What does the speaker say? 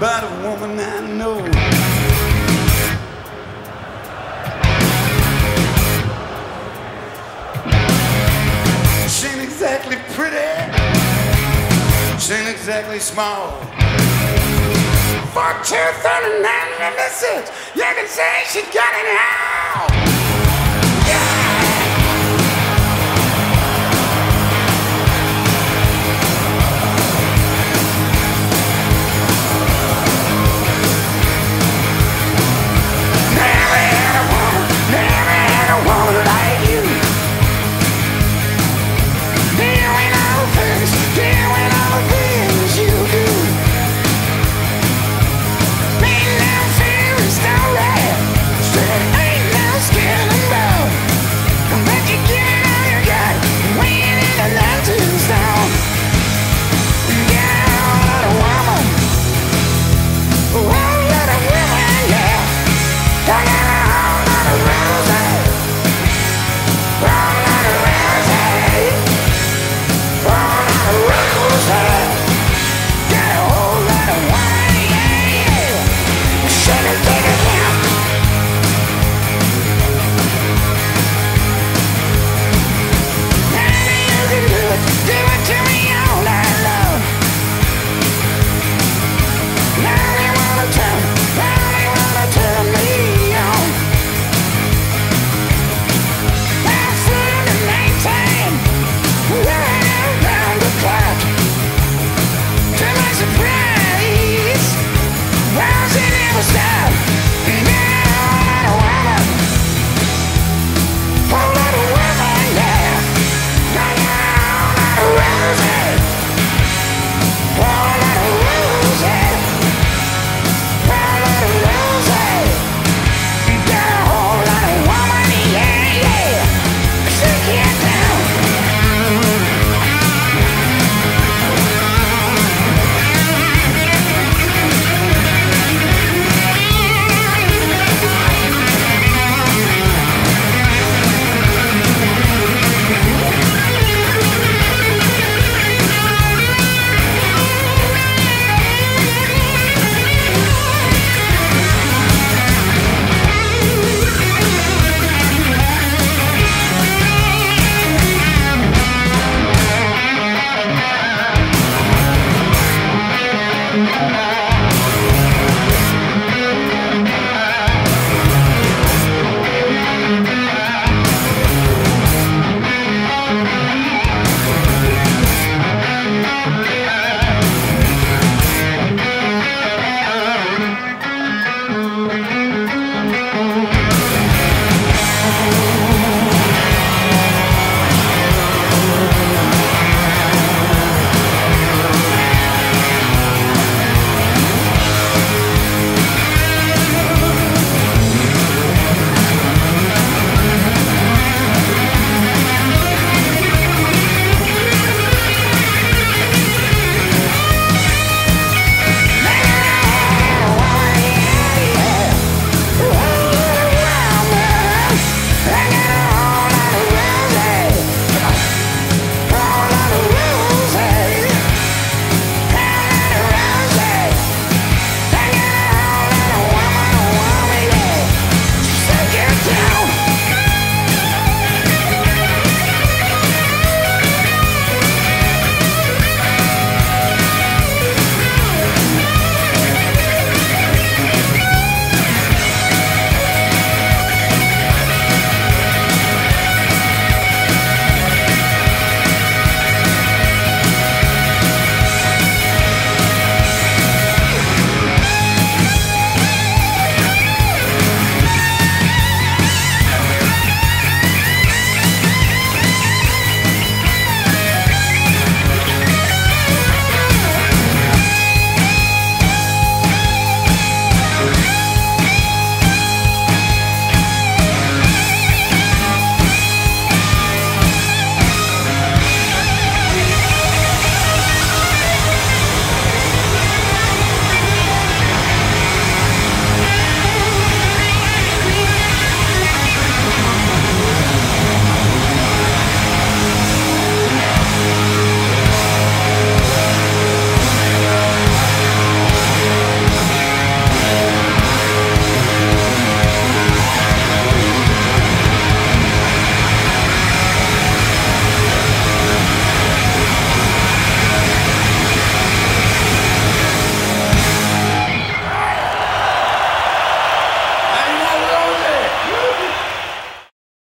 About a woman I know. She ain't exactly pretty. She ain't exactly small. For 239 and you can say she got it all.